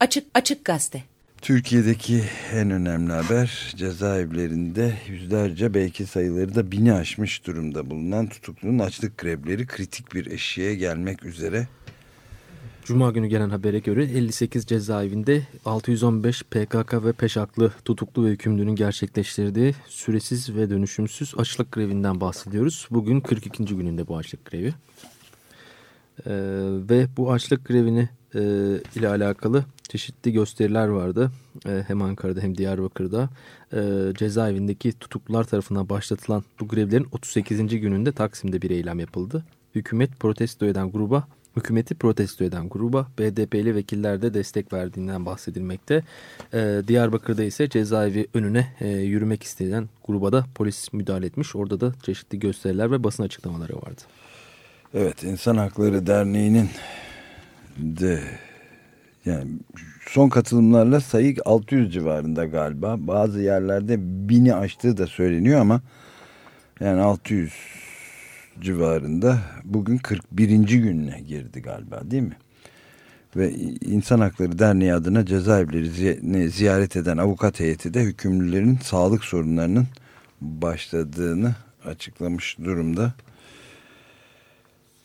Açık Açık Gazete. Türkiye'deki en önemli haber cezaevlerinde yüzlerce belki sayıları da bini aşmış durumda bulunan tutuklunun açlık grevleri kritik bir eşiğe gelmek üzere. Cuma günü gelen habere göre 58 cezaevinde 615 PKK ve peşaklı tutuklu ve hükümlünün gerçekleştirdiği süresiz ve dönüşümsüz açlık grevinden bahsediyoruz. Bugün 42. gününde bu açlık grevi. Ee, ve bu açlık grevini e, ile alakalı çeşitli gösteriler vardı. E, hem Ankara'da hem Diyarbakır'da e, cezaevindeki tutuklular tarafından başlatılan bu grevlerin 38. gününde Taksim'de bir eylem yapıldı. Hükümet protesto eden gruba hükümeti protesto eden gruba BDP'li vekiller de destek verdiğinden bahsedilmekte. Ee, Diyarbakır'da ise cezaevi önüne e, yürümek isteyen gruba da polis müdahale etmiş. Orada da çeşitli gösteriler ve basın açıklamaları vardı. Evet İnsan Hakları Derneği'nin de yani son katılımlarla sayı 600 civarında galiba. Bazı yerlerde bini aştığı da söyleniyor ama yani 600 civarında bugün 41. gününe girdi galiba değil mi? Ve İnsan Hakları Derneği adına cezaevleri ziyaret eden avukat heyeti de hükümlülerin sağlık sorunlarının başladığını açıklamış durumda.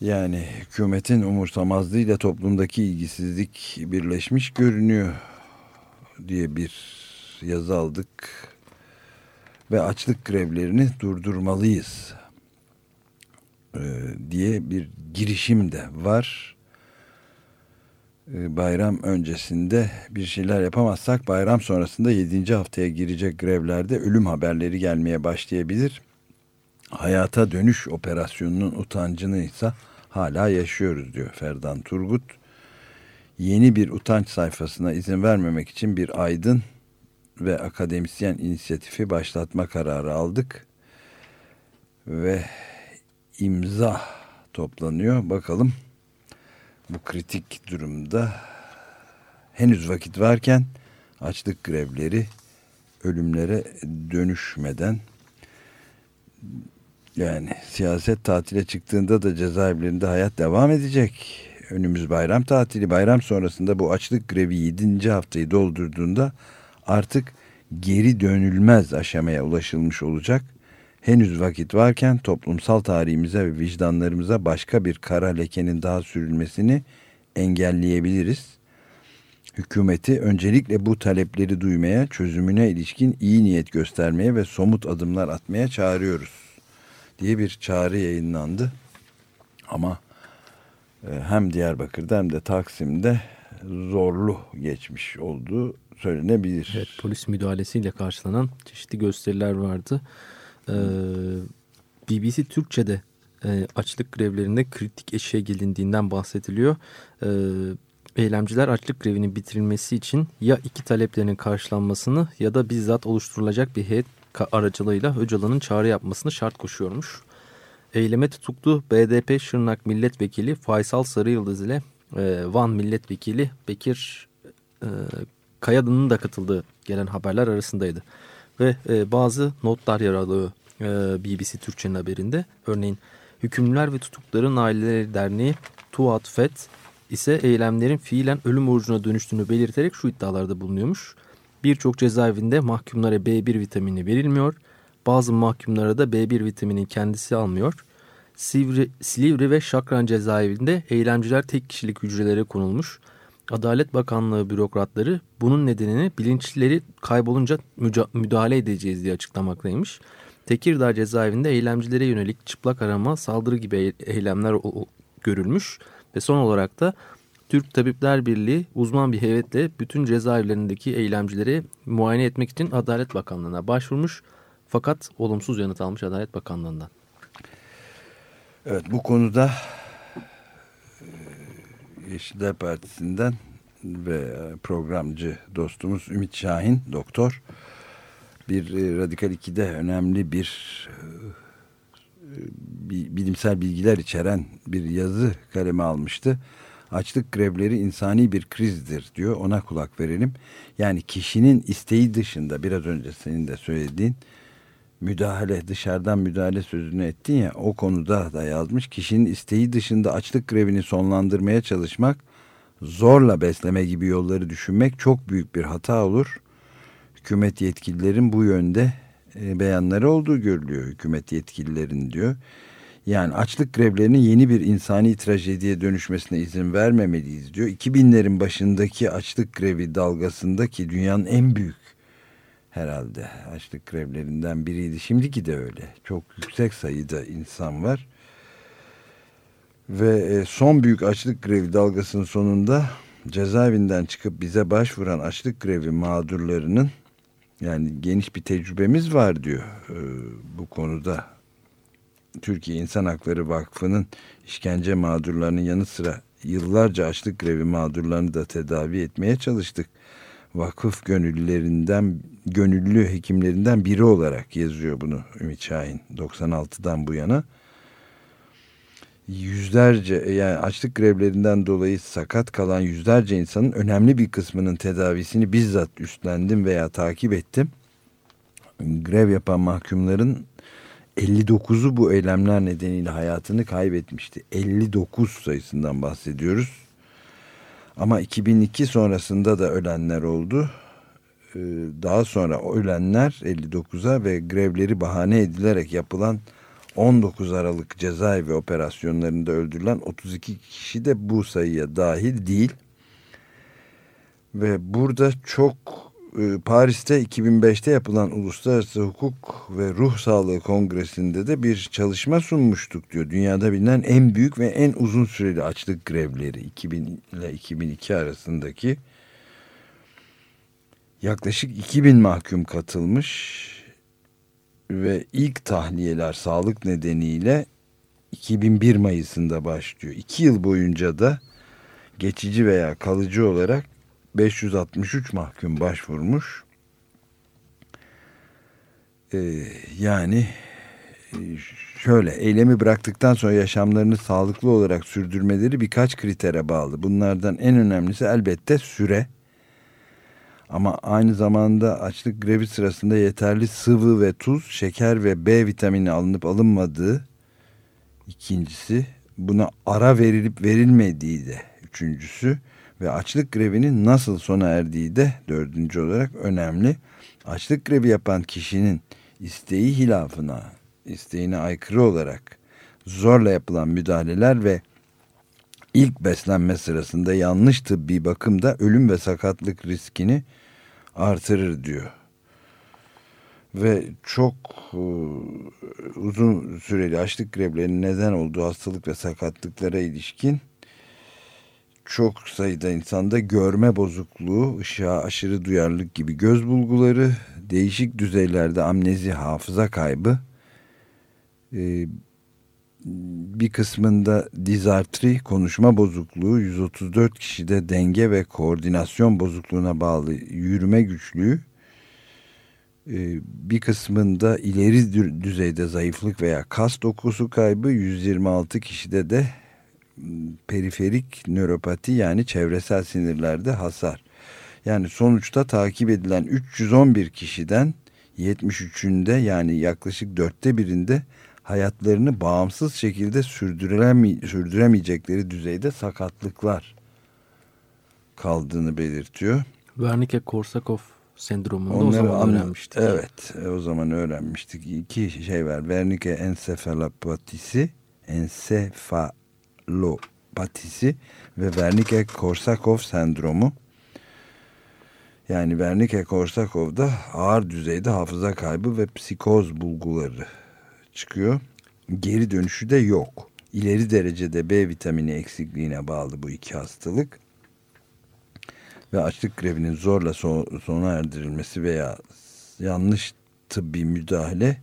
Yani hükümetin umursamazlığıyla toplumdaki ilgisizlik birleşmiş görünüyor diye bir yazı aldık. Ve açlık grevlerini durdurmalıyız e, diye bir girişim de var. E, bayram öncesinde bir şeyler yapamazsak bayram sonrasında 7. haftaya girecek grevlerde ölüm haberleri gelmeye başlayabilir. Hayata dönüş operasyonunun utancını ise hala yaşıyoruz diyor Ferdan Turgut. Yeni bir utanç sayfasına izin vermemek için bir aydın ve akademisyen inisiyatifi başlatma kararı aldık. Ve imza toplanıyor. Bakalım bu kritik durumda henüz vakit varken açlık grevleri ölümlere dönüşmeden yani siyaset tatile çıktığında da cezaevlerinde hayat devam edecek. Önümüz bayram tatili. Bayram sonrasında bu açlık grevi 7. haftayı doldurduğunda artık geri dönülmez aşamaya ulaşılmış olacak. Henüz vakit varken toplumsal tarihimize ve vicdanlarımıza başka bir kara lekenin daha sürülmesini engelleyebiliriz. Hükümeti öncelikle bu talepleri duymaya, çözümüne ilişkin iyi niyet göstermeye ve somut adımlar atmaya çağırıyoruz diye bir çağrı yayınlandı. Ama e, hem Diyarbakır'da hem de Taksim'de zorlu geçmiş olduğu söylenebilir. Evet, polis müdahalesiyle karşılanan çeşitli gösteriler vardı. Ee, BBC Türkçe'de e, açlık grevlerinde kritik eşiğe gelindiğinden bahsediliyor. Ee, eylemciler açlık grevinin bitirilmesi için ya iki taleplerinin karşılanmasını ya da bizzat oluşturulacak bir heyet aracılığıyla Öcalan'ın çağrı yapmasını şart koşuyormuş. Eyleme tutuklu BDP Şırnak Milletvekili Faysal Sarıyıldız ile e, Van Milletvekili Bekir e, Kayadı'nın da katıldığı gelen haberler arasındaydı. Ve e, bazı notlar yer alıyor e, BBC Türkçe'nin haberinde. Örneğin Hükümlüler ve Tutukların Aileleri Derneği Tuat FET ise eylemlerin fiilen ölüm orucuna dönüştüğünü belirterek şu iddialarda bulunuyormuş. Birçok cezaevinde mahkumlara B1 vitamini verilmiyor. Bazı mahkumlara da B1 vitaminin kendisi almıyor. Sivri, Silivri ve Şakran cezaevinde eylemciler tek kişilik hücrelere konulmuş. Adalet Bakanlığı bürokratları bunun nedenini bilinçleri kaybolunca müdahale edeceğiz diye açıklamaktaymış. Tekirdağ cezaevinde eylemcilere yönelik çıplak arama, saldırı gibi eylemler görülmüş. Ve son olarak da Türk Tabipler Birliği uzman bir heyetle bütün cezaevlerindeki eylemcileri muayene etmek için Adalet Bakanlığı'na başvurmuş. Fakat olumsuz yanıt almış Adalet Bakanlığı'ndan. Evet bu konuda e, Yeşiller Partisi'nden ve programcı dostumuz Ümit Şahin doktor bir e, Radikal 2'de önemli bir e, bilimsel bilgiler içeren bir yazı kaleme almıştı. Açlık grevleri insani bir krizdir diyor ona kulak verelim. Yani kişinin isteği dışında biraz önce senin de söylediğin müdahale dışarıdan müdahale sözünü ettin ya o konuda da yazmış. Kişinin isteği dışında açlık grevini sonlandırmaya çalışmak zorla besleme gibi yolları düşünmek çok büyük bir hata olur. Hükümet yetkililerin bu yönde e, beyanları olduğu görülüyor hükümet yetkililerin diyor. Yani açlık grevlerinin yeni bir insani trajediye dönüşmesine izin vermemeliyiz diyor. 2000'lerin başındaki açlık grevi dalgasındaki dünyanın en büyük herhalde açlık grevlerinden biriydi. Şimdiki de öyle. Çok yüksek sayıda insan var. Ve e, son büyük açlık grevi dalgasının sonunda cezaevinden çıkıp bize başvuran açlık grevi mağdurlarının yani geniş bir tecrübemiz var diyor e, bu konuda. Türkiye İnsan Hakları Vakfı'nın işkence mağdurlarının yanı sıra yıllarca açlık grevi mağdurlarını da tedavi etmeye çalıştık. Vakıf gönüllülerinden, gönüllü hekimlerinden biri olarak yazıyor bunu Ümit Şahin 96'dan bu yana yüzlerce yani açlık grevlerinden dolayı sakat kalan yüzlerce insanın önemli bir kısmının tedavisini bizzat üstlendim veya takip ettim. Grev yapan mahkumların 59'u bu eylemler nedeniyle hayatını kaybetmişti. 59 sayısından bahsediyoruz. Ama 2002 sonrasında da ölenler oldu. Ee, daha sonra ölenler 59'a ve grevleri bahane edilerek yapılan 19 Aralık cezaevi operasyonlarında öldürülen 32 kişi de bu sayıya dahil değil. Ve burada çok Paris'te 2005'te yapılan Uluslararası Hukuk ve Ruh Sağlığı Kongresi'nde de bir çalışma sunmuştuk diyor. Dünyada bilinen en büyük ve en uzun süreli açlık grevleri 2000 ile 2002 arasındaki yaklaşık 2000 mahkum katılmış ve ilk tahliyeler sağlık nedeniyle 2001 Mayıs'ında başlıyor. İki yıl boyunca da geçici veya kalıcı olarak 563 mahkum başvurmuş. Ee, yani e, şöyle eylemi bıraktıktan sonra yaşamlarını sağlıklı olarak sürdürmeleri birkaç kritere bağlı. Bunlardan en önemlisi elbette süre. Ama aynı zamanda açlık grevi sırasında yeterli sıvı ve tuz, şeker ve B vitamini alınıp alınmadığı ikincisi buna ara verilip verilmediği de üçüncüsü ve açlık grevinin nasıl sona erdiği de dördüncü olarak önemli. Açlık grevi yapan kişinin isteği hilafına, isteğine aykırı olarak zorla yapılan müdahaleler ve ilk beslenme sırasında yanlış tıbbi bakımda ölüm ve sakatlık riskini artırır diyor. Ve çok e, uzun süreli açlık grevlerinin neden olduğu hastalık ve sakatlıklara ilişkin çok sayıda insanda görme bozukluğu, ışığa aşırı duyarlılık gibi göz bulguları, değişik düzeylerde amnezi, hafıza kaybı, e, bir kısmında dizartri, konuşma bozukluğu, 134 kişide denge ve koordinasyon bozukluğuna bağlı yürüme güçlüğü, e, bir kısmında ileri düzeyde zayıflık veya kas dokusu kaybı, 126 kişide de periferik nöropati yani çevresel sinirlerde hasar. Yani sonuçta takip edilen 311 kişiden 73'ünde yani yaklaşık dörtte birinde hayatlarını bağımsız şekilde sürdüreme, sürdüremeyecekleri düzeyde sakatlıklar kaldığını belirtiyor. Wernicke-Korsakov sendromunu Onları o zaman öğrenmiştik. Evet o zaman öğrenmiştik. İki şey var. Wernicke ensefalopatisi, ensefalopatisi ve Wernicke-Korsakov sendromu. Yani Wernicke-Korsakov'da ağır düzeyde hafıza kaybı ve psikoz bulguları çıkıyor. Geri dönüşü de yok. İleri derecede B vitamini eksikliğine bağlı bu iki hastalık. Ve açlık grevinin zorla sona erdirilmesi veya yanlış tıbbi müdahale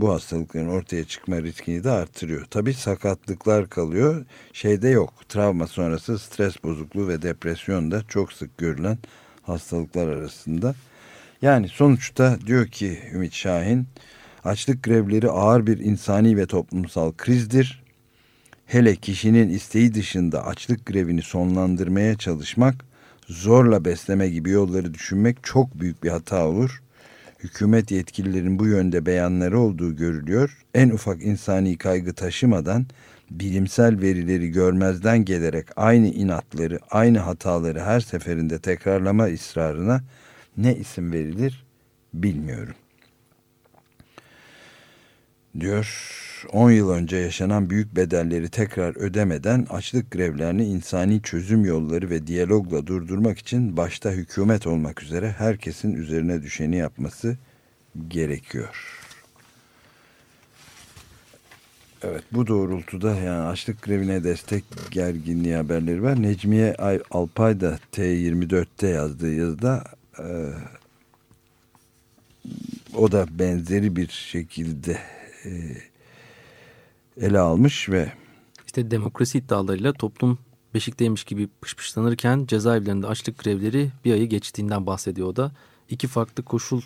bu hastalıkların ortaya çıkma riskini de artırıyor. Tabi sakatlıklar kalıyor. Şeyde yok. Travma sonrası stres bozukluğu ve depresyon da çok sık görülen hastalıklar arasında. Yani sonuçta diyor ki Ümit Şahin Açlık grevleri ağır bir insani ve toplumsal krizdir. Hele kişinin isteği dışında açlık grevini sonlandırmaya çalışmak, zorla besleme gibi yolları düşünmek çok büyük bir hata olur. Hükümet yetkililerin bu yönde beyanları olduğu görülüyor. En ufak insani kaygı taşımadan bilimsel verileri görmezden gelerek aynı inatları, aynı hataları her seferinde tekrarlama ısrarına ne isim verilir bilmiyorum. Diyor 10 yıl önce yaşanan büyük bedelleri tekrar ödemeden açlık grevlerini insani çözüm yolları ve diyalogla durdurmak için başta hükümet olmak üzere herkesin üzerine düşeni yapması gerekiyor. Evet bu doğrultuda yani açlık grevine destek gerginliği haberleri var. Necmiye Alpay da T24'te yazdığı yazıda e, o da benzeri bir şekilde e, ele almış ve işte demokrasi iddialarıyla toplum beşikteymiş gibi pışpışlanırken cezaevlerinde açlık grevleri bir ayı geçtiğinden bahsediyor o da. İki farklı koşul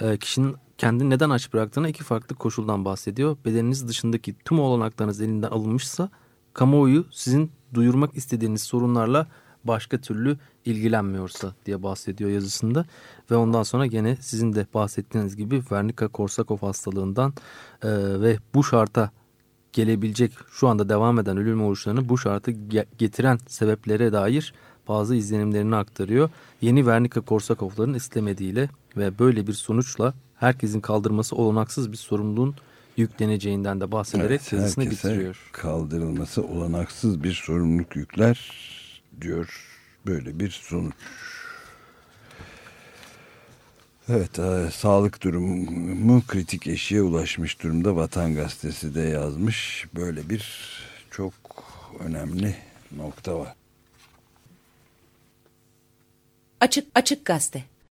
e, kişinin kendini neden aç bıraktığına iki farklı koşuldan bahsediyor. Bedeniniz dışındaki tüm olanaklarınız elinden alınmışsa kamuoyu sizin duyurmak istediğiniz sorunlarla başka türlü ilgilenmiyorsa diye bahsediyor yazısında. Ve ondan sonra gene sizin de bahsettiğiniz gibi Wernicke-Korsakov hastalığından e, ve bu şarta gelebilecek şu anda devam eden ölüm oruçlarını bu şartı getiren sebeplere dair bazı izlenimlerini aktarıyor. Yeni Wernicke-Korsakov'ların istemediğiyle ve böyle bir sonuçla herkesin kaldırması olanaksız bir sorumluluğun yükleneceğinden de bahsederek evet, yazısını bitiriyor. kaldırılması olanaksız bir sorumluluk yükler diyor böyle bir sonuç. Evet, e, sağlık durumu kritik eşiğe ulaşmış durumda. Vatan Gazetesi de yazmış. Böyle bir çok önemli nokta var. Açık Açık Gazete